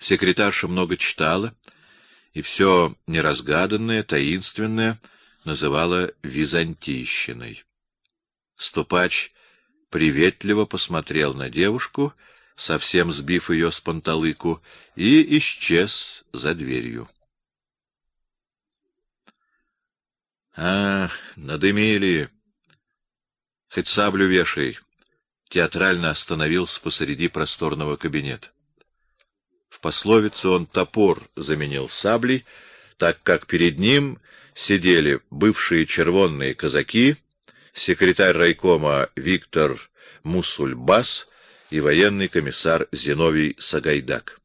Секретарша много читала, и все неразгаданное, таинственное называла византийщиной. Ступач приветливо посмотрел на девушку, совсем сбив ее с панталыку, и исчез за дверью. Ах, надымили! Хоть саблю вешай! Театрально остановился посреди просторного кабинета. В пословице он топор заменил саблей, так как перед ним сидели бывшие червонные казаки, секретарь райкома Виктор Мусульбас и военный комиссар Зиновий Сагайдак.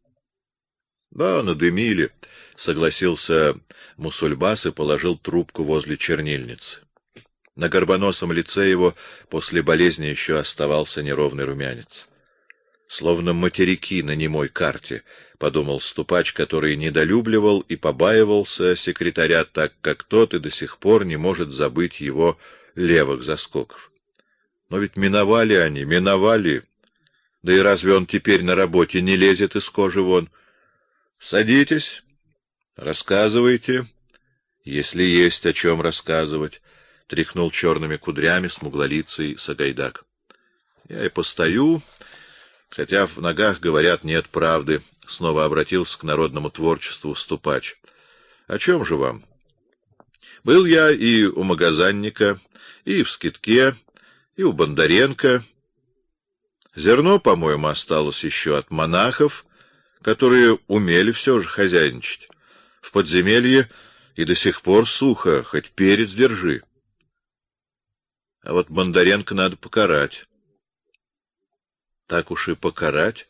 Да, надымили, согласился Мусульбас и положил трубку возле чернильницы. На горбоносом лице его после болезни еще оставался неровный румянец. Словно материки на немой карте, подумал ступач, который недолюбливал и побаивался секретаря, так как тот и до сих пор не может забыть его левых заскоков. Но ведь миновали они, миновали. Да и разве он теперь на работе не лезет из кожи вон? Садитесь, рассказывайте, если есть о чем рассказывать. Тряхнул черными кудрями смуглолицый Сагайдак. Я и постою, хотя в ногах говорят нет правды. Снова обратился к народному творчеству ступач. О чем же вам? Был я и у магазинника, и в скитке, и у Бондаренко. Зерно, по-моему, осталось еще от монахов, которые умели все же хозяйничать. В подземелье и до сих пор сухо, хоть перец держи. А вот Бондаренко надо покарать. Так уж и покарать.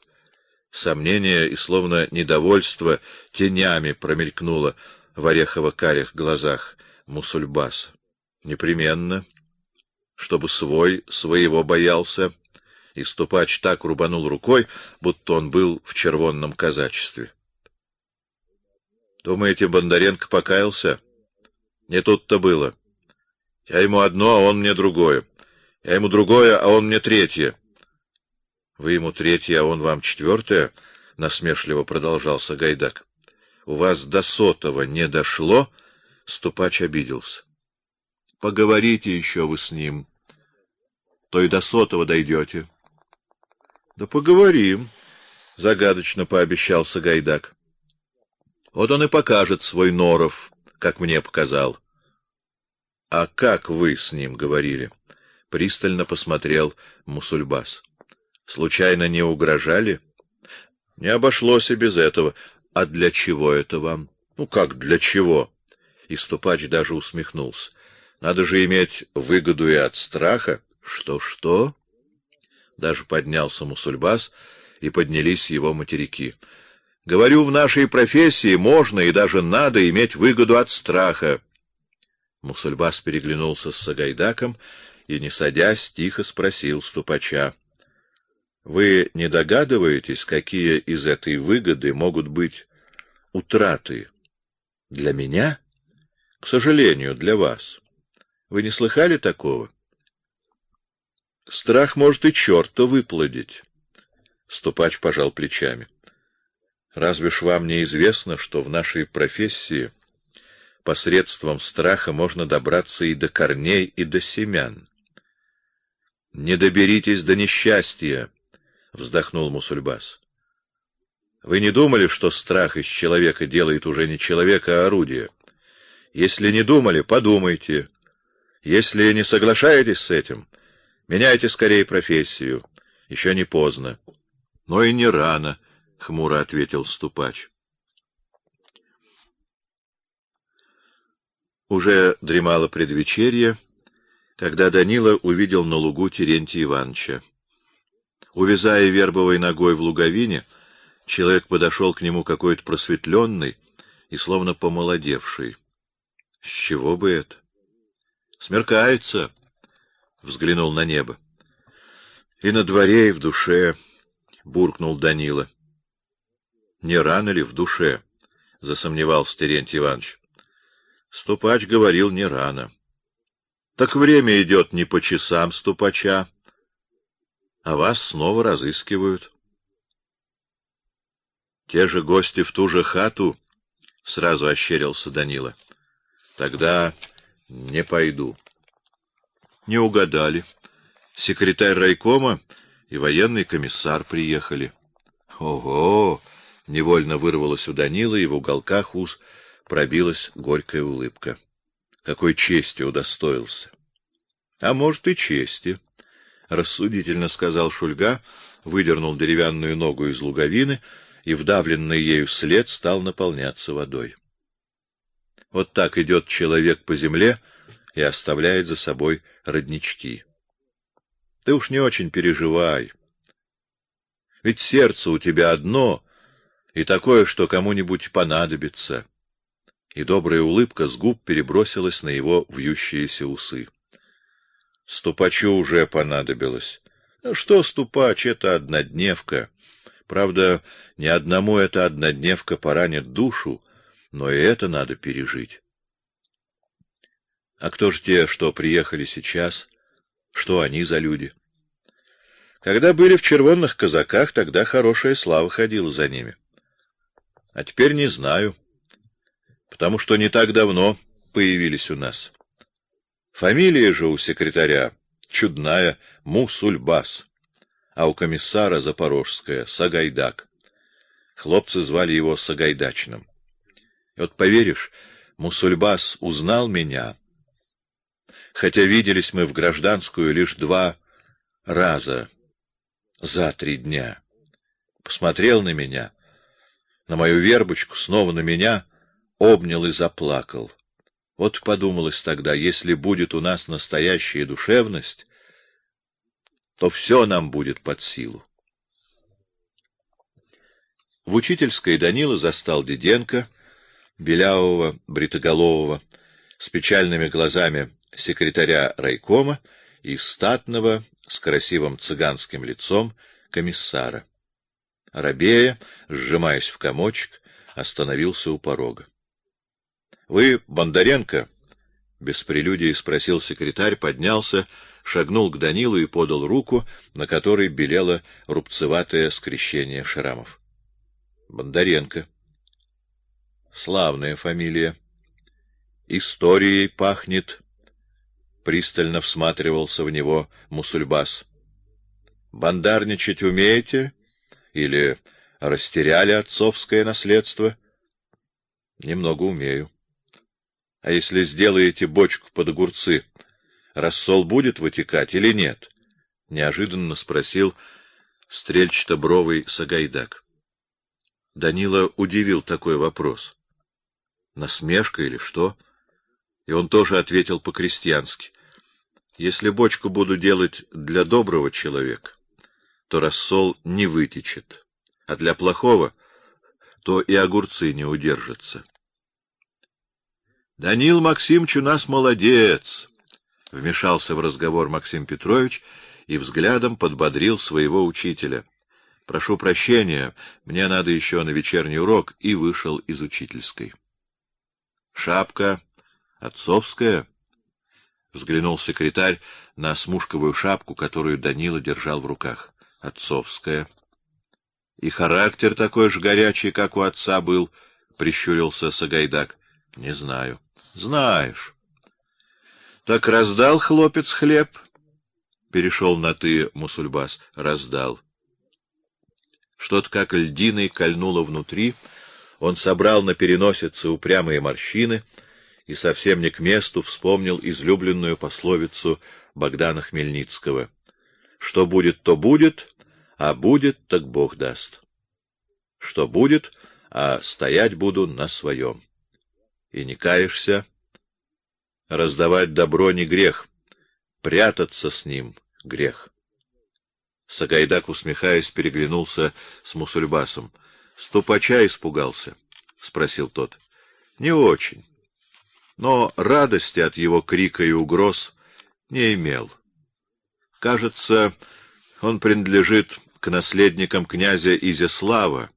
Сомнение и словно недовольство тенями промелькнуло в орехово-карих глазах Мусульбаса. Непременно чтобы свой своего боялся, и ступач так рубанул рукой, будто он был в червонном казачестве. Думаете, Бондаренко покаялся? Не тут-то было. Я ему одно, а он мне другое. Я ему другое, а он мне третье. Вы ему третье, а он вам четвертое? насмешливо продолжал Сагайдак. У вас до сотого не дошло? Ступач обиделся. Поговорите еще вы с ним. То и до сотого дойдете. Да поговорим, загадочно пообещал Сагайдак. Вот он и покажет свой норов, как мне показал. А как вы с ним говорили? Пристально посмотрел Мусульбас. Случайно не угрожали? Не обошлось и без этого. А для чего это вам? Ну как для чего? И ступач даже усмехнулся. Надо же иметь выгоду и от страха. Что что? Даже поднялся Мусульбас, и поднялись его материки. Говорю, в нашей профессии можно и даже надо иметь выгоду от страха. Мусульбас переглянулся с Сагайдаком и, не садясь, тихо спросил ступача: "Вы не догадываетесь, какие из этой выгоды могут быть утраты для меня? К сожалению, для вас. Вы не слыхали такого? Страх может и черта выплодить. Ступач пожал плечами. Разве ж вам не известно, что в нашей профессии посредством страха можно добраться и до корней, и до семян? Не доберитесь до несчастья, вздохнул Мусульбас. Вы не думали, что страх из человека делает уже не человека, а орудие? Если не думали, подумайте. Если не соглашаетесь с этим, меняйте скорее профессию. Еще не поздно. Но и не рано, хмуро ответил ступач. Уже дремало предвечерье, когда Данила увидел на лугу Терентия Ивановича. Увязая вербовой ногой в луговине, человек подошел к нему какой-то просветленный и словно помолодевший. С чего бы это? Смеркается. Взглянул на небо. И на дворе, и в душе, буркнул Данила. Не рано ли в душе? засомневался Терентий Иванович. Ступач говорил не рано. Так время идет не по часам ступача, а вас снова разыскивают. Те же гости в ту же хату, — сразу ощерился Данила. — Тогда не пойду. Не угадали. Секретарь райкома и военный комиссар приехали. Ого! Невольно вырвалось у Данила, и в уголках уст пробилась горькая улыбка. Какой чести удостоился! А может и чести, рассудительно сказал Шульга, выдернул деревянную ногу из луговины и вдавленный ею след стал наполняться водой. Вот так идет человек по земле и оставляет за собой роднички. Ты уж не очень переживай. Ведь сердце у тебя одно, и такое, что кому-нибудь понадобится. И добрая улыбка с губ перебросилась на его вьющиеся усы. Ступачу уже понадобилось. Ну что ступач это однодневка. Правда, ни одному эта однодневка поранит душу, но и это надо пережить. А кто ж те, что приехали сейчас? Что они за люди? Когда были в червонных казаках, тогда хорошая слава ходила за ними. А теперь не знаю, потому что не так давно появились у нас. Фамилия же у секретаря чудная Мусульбас, а у комиссара запорожская Сагайдак. Хлопцы звали его Сагайдачным. И вот поверишь, Мусульбас узнал меня, хотя виделись мы в гражданскую лишь два раза за три дня. Посмотрел на меня, на мою вербочку, снова на меня, обнял и заплакал. Вот подумалось тогда, если будет у нас настоящая душевность, то все нам будет под силу. В учительской Данила застал Диденко, белявого, бритоголового, с печальными глазами секретаря райкома и статного, с красивым цыганским лицом комиссара. Рабея, сжимаясь в комочек, остановился у порога. Вы Бондаренко? без прелюдии спросил секретарь, поднялся, шагнул к Данилу и подал руку, на которой белело рубцеватое скрещение шрамов. Бондаренко. Славная фамилия. Историей пахнет. Пристально всматривался в него Мусульбас. Бандарничать умеете или растеряли отцовское наследство? Немного умею. А если сделаете бочку под огурцы, рассол будет вытекать или нет? неожиданно спросил стрельчато-бровый Сагайдак. Данила удивил такой вопрос. Насмешка или что? И он тоже ответил по-крестьянски: если бочку буду делать для доброго человека, то рассол не вытечет, а для плохого то и огурцы не удержатся. Данил Максимович у нас молодец, вмешался в разговор Максим Петрович и взглядом подбодрил своего учителя. Прошу прощения, мне надо еще на вечерний урок, и вышел из учительской. Шапка отцовская, взглянул секретарь на смушковую шапку, которую Данила держал в руках. Отцовская. И характер такой же горячий, как у отца был, прищурился Сагайдак. Не знаю. Знаешь. Так раздал хлопец хлеб? Перешел на ты, Мусульбас. Раздал. Что-то как льдиной кольнуло внутри. Он собрал на переносице упрямые морщины и совсем не к месту вспомнил излюбленную пословицу Богдана Хмельницкого: "Что будет, то будет, а будет, так Бог даст. Что будет, а стоять буду на своем и не каешься. Раздавать добро не грех, прятаться с ним грех. Сагайдак, усмехаясь, переглянулся с Мусульбасом. Ступача испугался, спросил тот. Не очень, но радости от его крика и угроз не имел. Кажется, он принадлежит к наследникам князя Изяслава,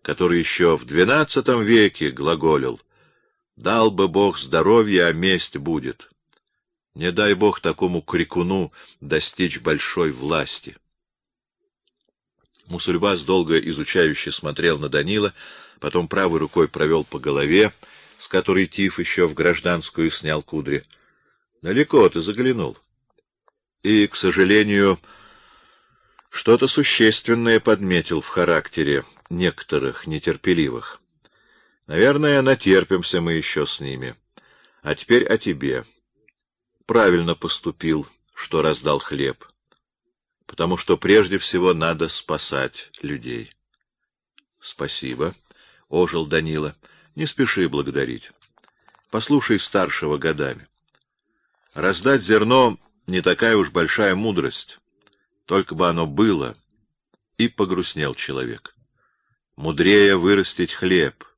который еще в двенадцатом веке глаголил: Дал бы Бог здоровья, а месть будет. Не дай Бог такому крикуну достичь большой власти. Мусульбас долго изучающе смотрел на Данила, потом правой рукой провел по голове, с которой Тиф еще в гражданскую снял кудри. Далеко ты заглянул. И, к сожалению, что-то существенное подметил в характере некоторых нетерпеливых. Наверное, натерпимся мы еще с ними. А теперь о тебе. Правильно поступил, что раздал хлеб. Потому что прежде всего надо спасать людей. Спасибо, ожил Данила. Не спеши благодарить. Послушай старшего годами. Раздать зерно не такая уж большая мудрость. Только бы оно было. И погрустнел человек. Мудрее вырастить хлеб —